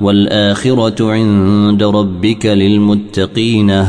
والآخرة عند ربك للمتقين.